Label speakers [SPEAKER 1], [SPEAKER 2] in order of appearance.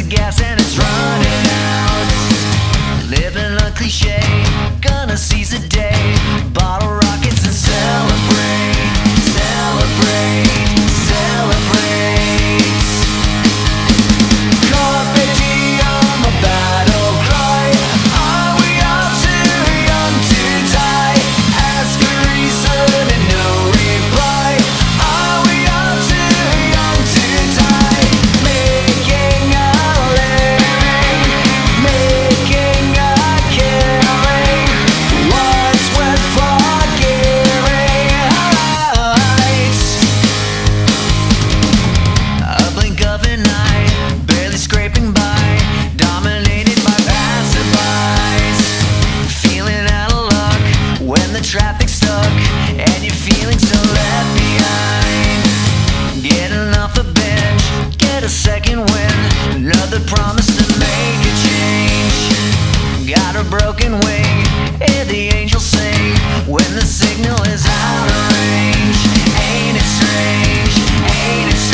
[SPEAKER 1] a gas and it's running out. Living on cliche, gonna seize the day. scraping by, dominated by. Feeling out of luck when the traffic's stuck and you're feeling so left behind. Getting off the bench, get a second another promise to make a change. Got a broken wing, hear the angels sing when the signal is out of range. Ain't it strange? Ain't it strange?